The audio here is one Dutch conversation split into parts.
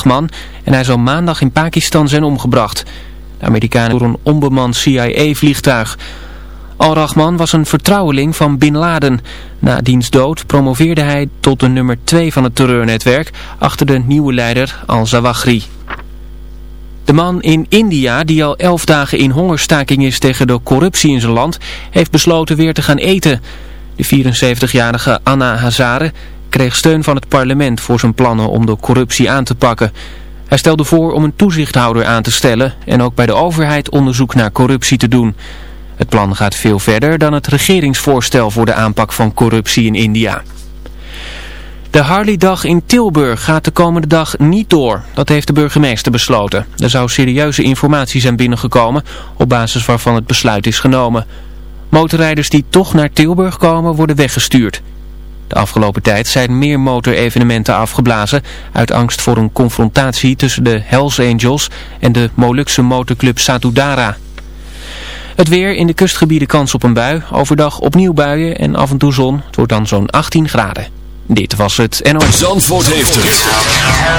al-Rahman en hij zou maandag in Pakistan zijn omgebracht. De Amerikanen door een onbemand CIA-vliegtuig. Al-Rahman was een vertrouweling van Bin Laden. Na diens dood promoveerde hij tot de nummer 2 van het terreurnetwerk achter de nieuwe leider al-Zawahri. De man in India, die al elf dagen in hongerstaking is tegen de corruptie in zijn land, heeft besloten weer te gaan eten. De 74-jarige Anna Hazare kreeg steun van het parlement voor zijn plannen om de corruptie aan te pakken. Hij stelde voor om een toezichthouder aan te stellen en ook bij de overheid onderzoek naar corruptie te doen. Het plan gaat veel verder dan het regeringsvoorstel voor de aanpak van corruptie in India. De Harley-dag in Tilburg gaat de komende dag niet door. Dat heeft de burgemeester besloten. Er zou serieuze informatie zijn binnengekomen op basis waarvan het besluit is genomen. Motorrijders die toch naar Tilburg komen worden weggestuurd. De afgelopen tijd zijn meer motorevenementen afgeblazen uit angst voor een confrontatie tussen de Hells Angels en de Molukse motorclub Satudara. Het weer in de kustgebieden kans op een bui. Overdag opnieuw buien en af en toe zon. Het wordt dan zo'n 18 graden. Dit was het NOS. Zandvoort heeft het.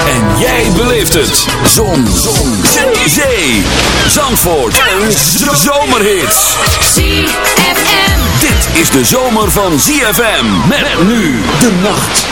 En jij beleeft het. Zon. zon. Zee. Zandvoort. En zomerhits. ZFM. Dit is de zomer van ZFM. Met nu de nacht.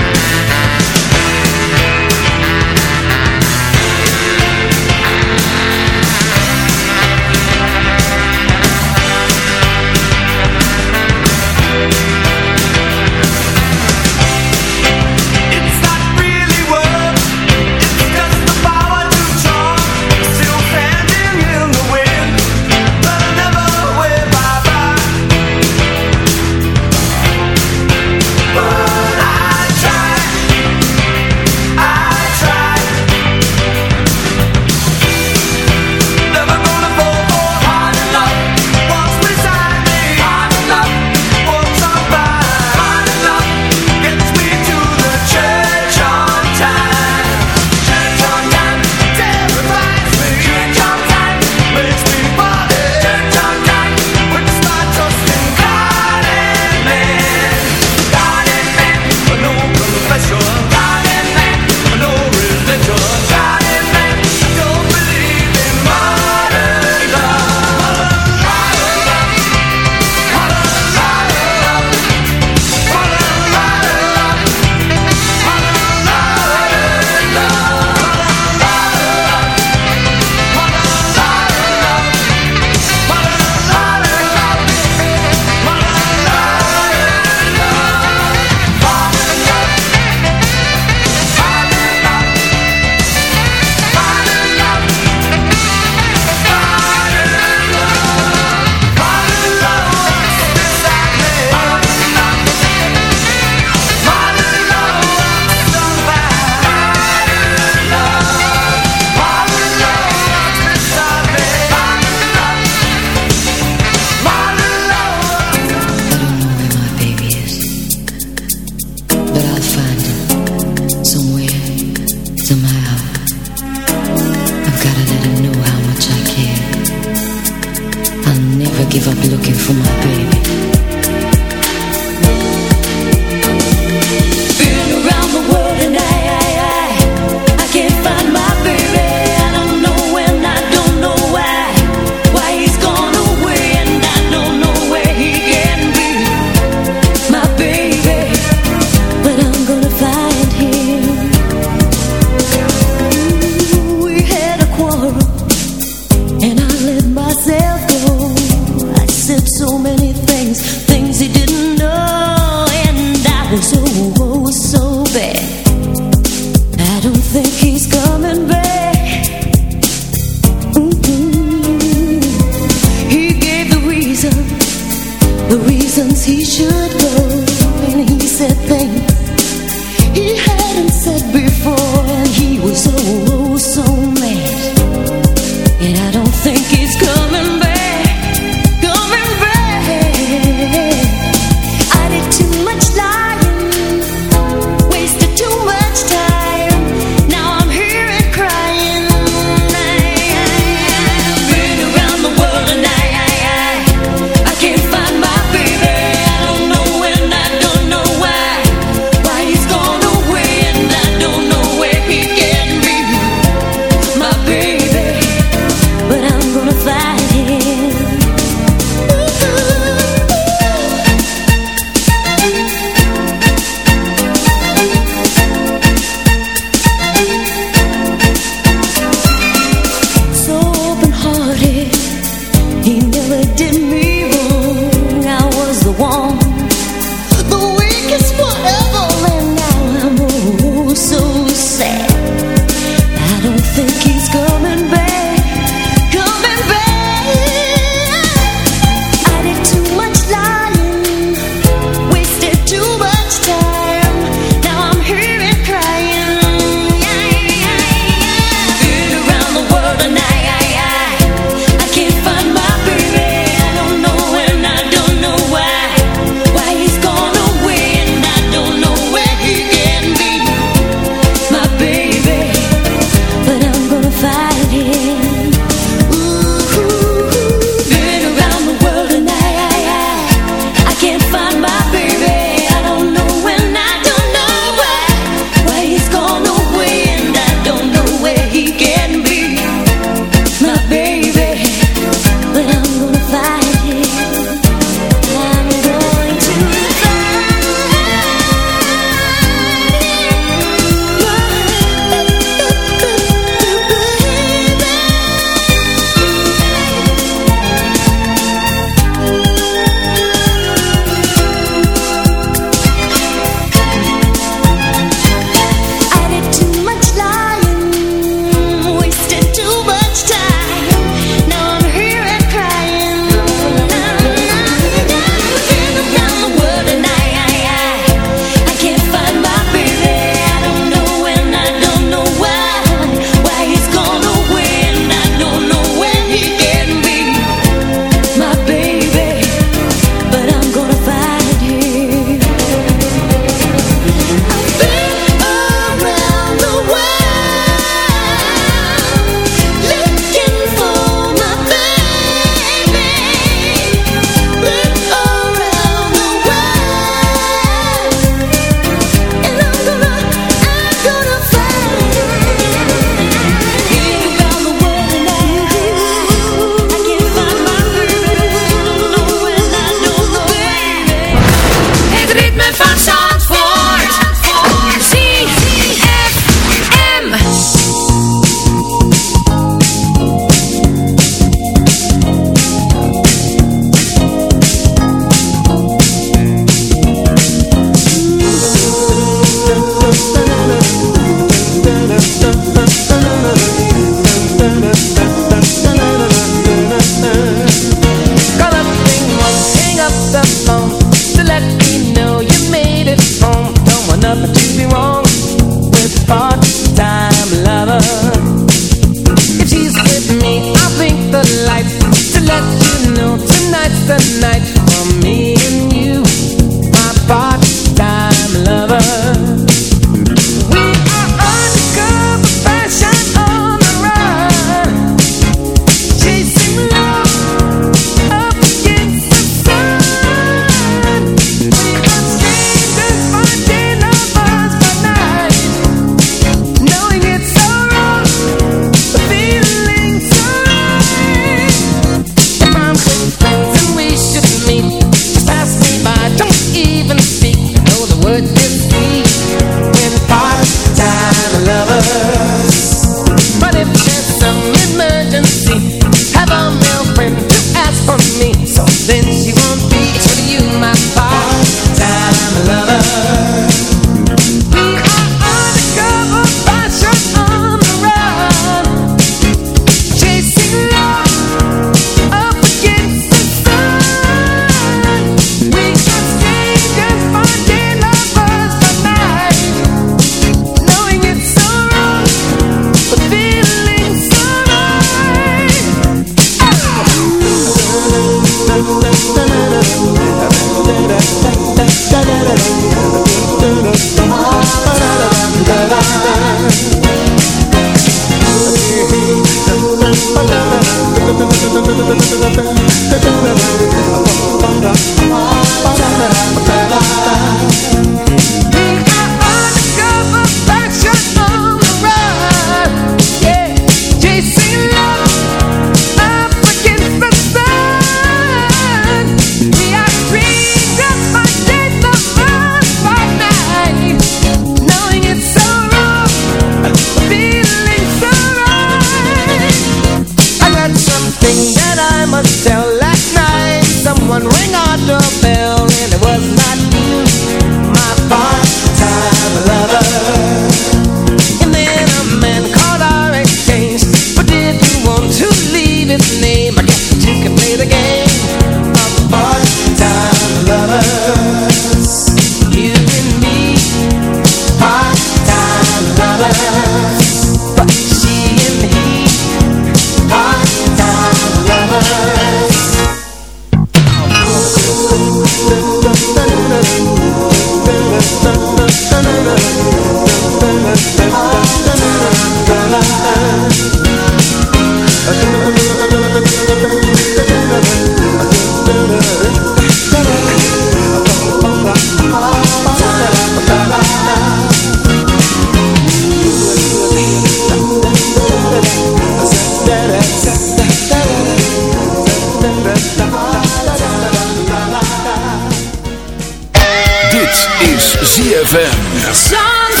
Dit is ZFM.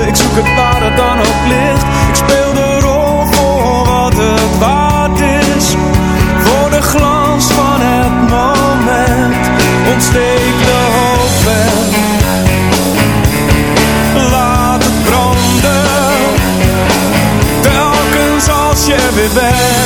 Ik zoek het waar het dan ook ligt. Ik speel de rol voor wat het waard is, voor de glans van het moment. Ontsteek de hoop en laat het branden, telkens als je er weer bent.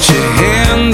Je you?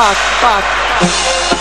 Fuck? Fuck.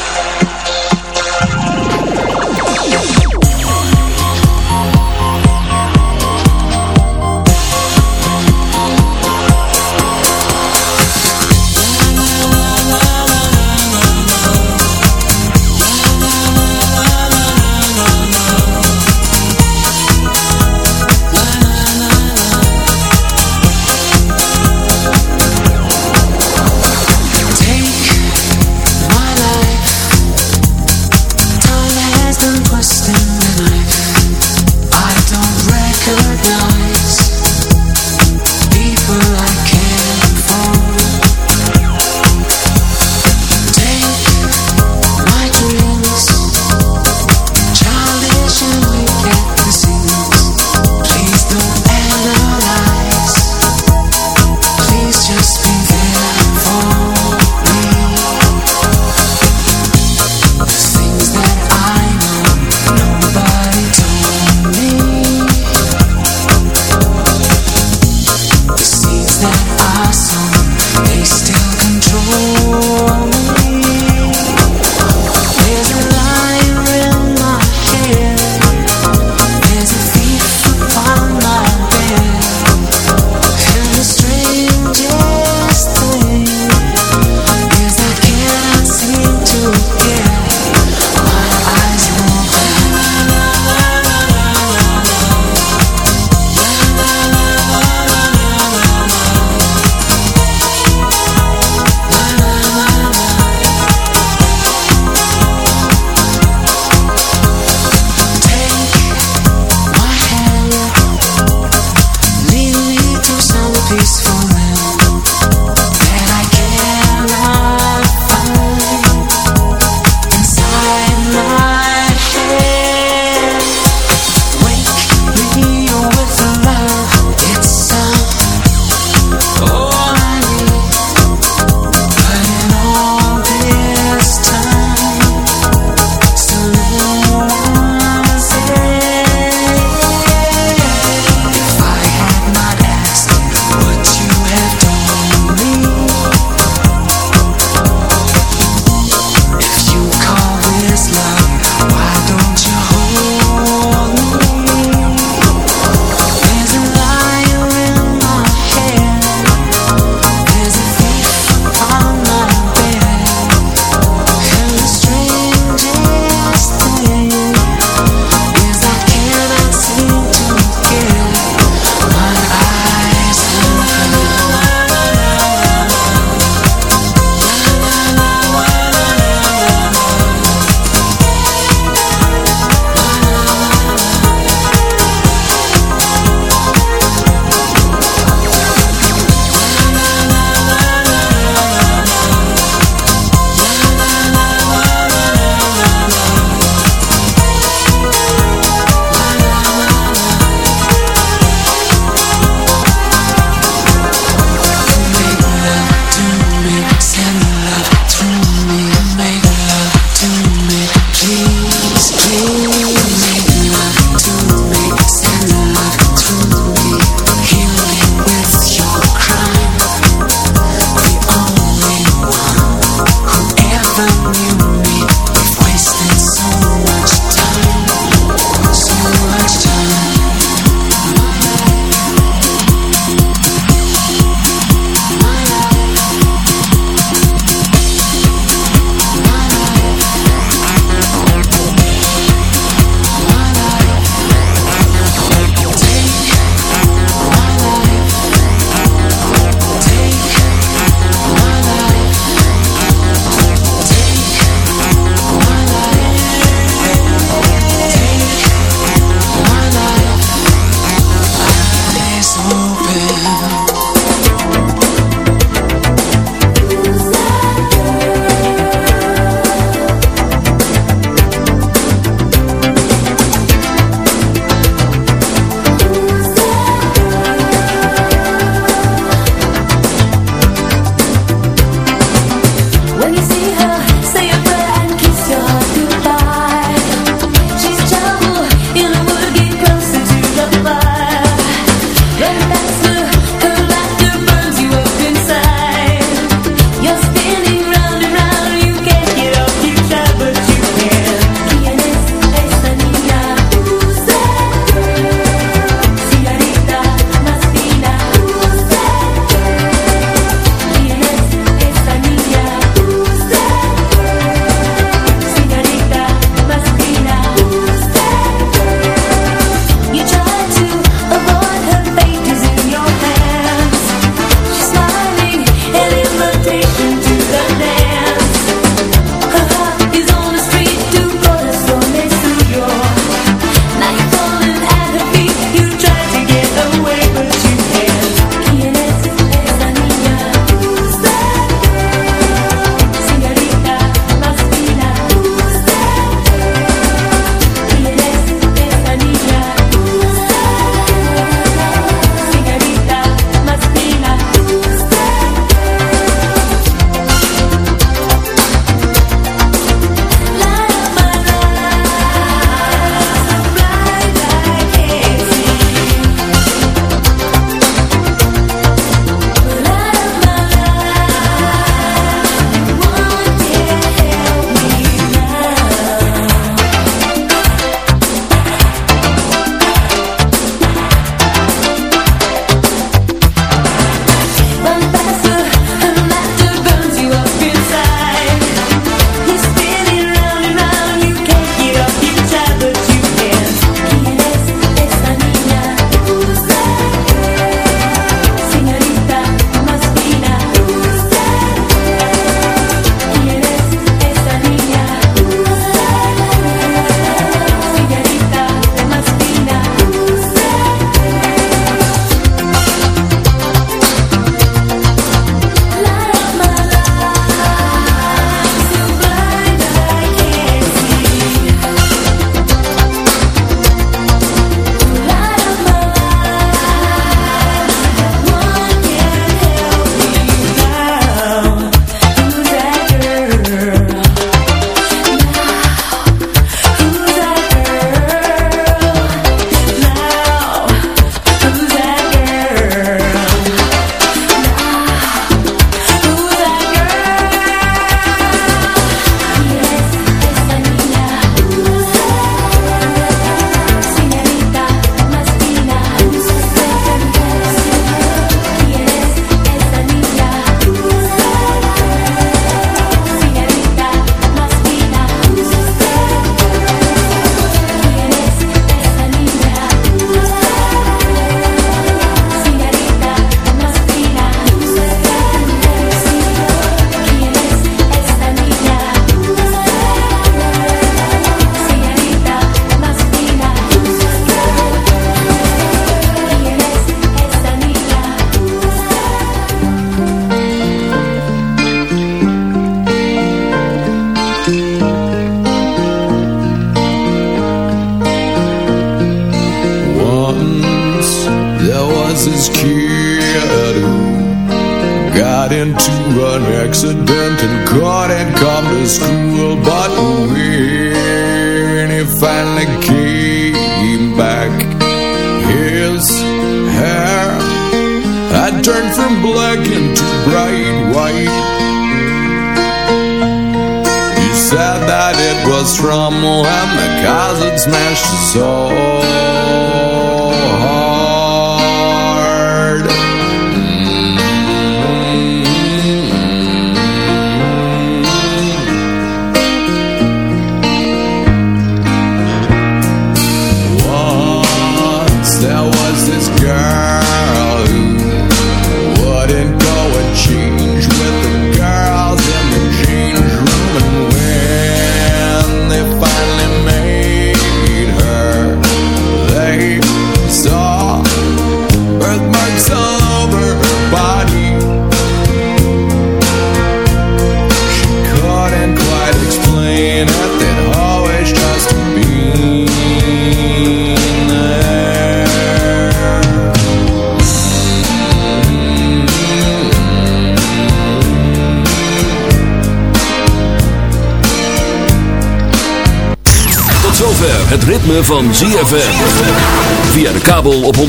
Van ZFM. Via de kabel op 104.5.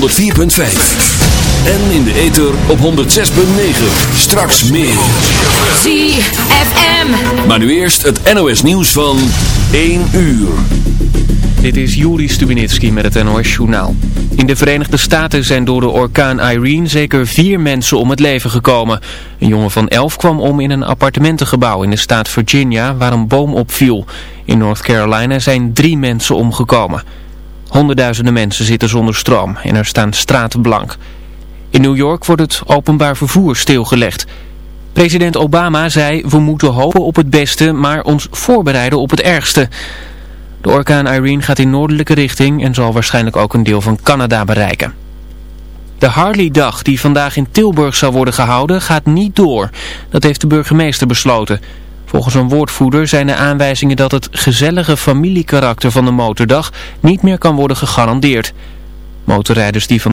En in de ether op 106.9. Straks meer. ZFM. Maar nu eerst het NOS nieuws van 1 uur. Dit is Juri Stubinitski met het NOS Journaal. In de Verenigde Staten zijn door de orkaan Irene zeker vier mensen om het leven gekomen. Een jongen van elf kwam om in een appartementengebouw in de staat Virginia waar een boom opviel. In North Carolina zijn drie mensen omgekomen. Honderdduizenden mensen zitten zonder stroom en er staan straten blank. In New York wordt het openbaar vervoer stilgelegd. President Obama zei, we moeten hopen op het beste, maar ons voorbereiden op het ergste. De orkaan Irene gaat in noordelijke richting en zal waarschijnlijk ook een deel van Canada bereiken. De Harley-dag die vandaag in Tilburg zou worden gehouden gaat niet door. Dat heeft de burgemeester besloten. Volgens een woordvoerder zijn er aanwijzingen dat het gezellige familiekarakter van de motordag niet meer kan worden gegarandeerd. Motorrijders die van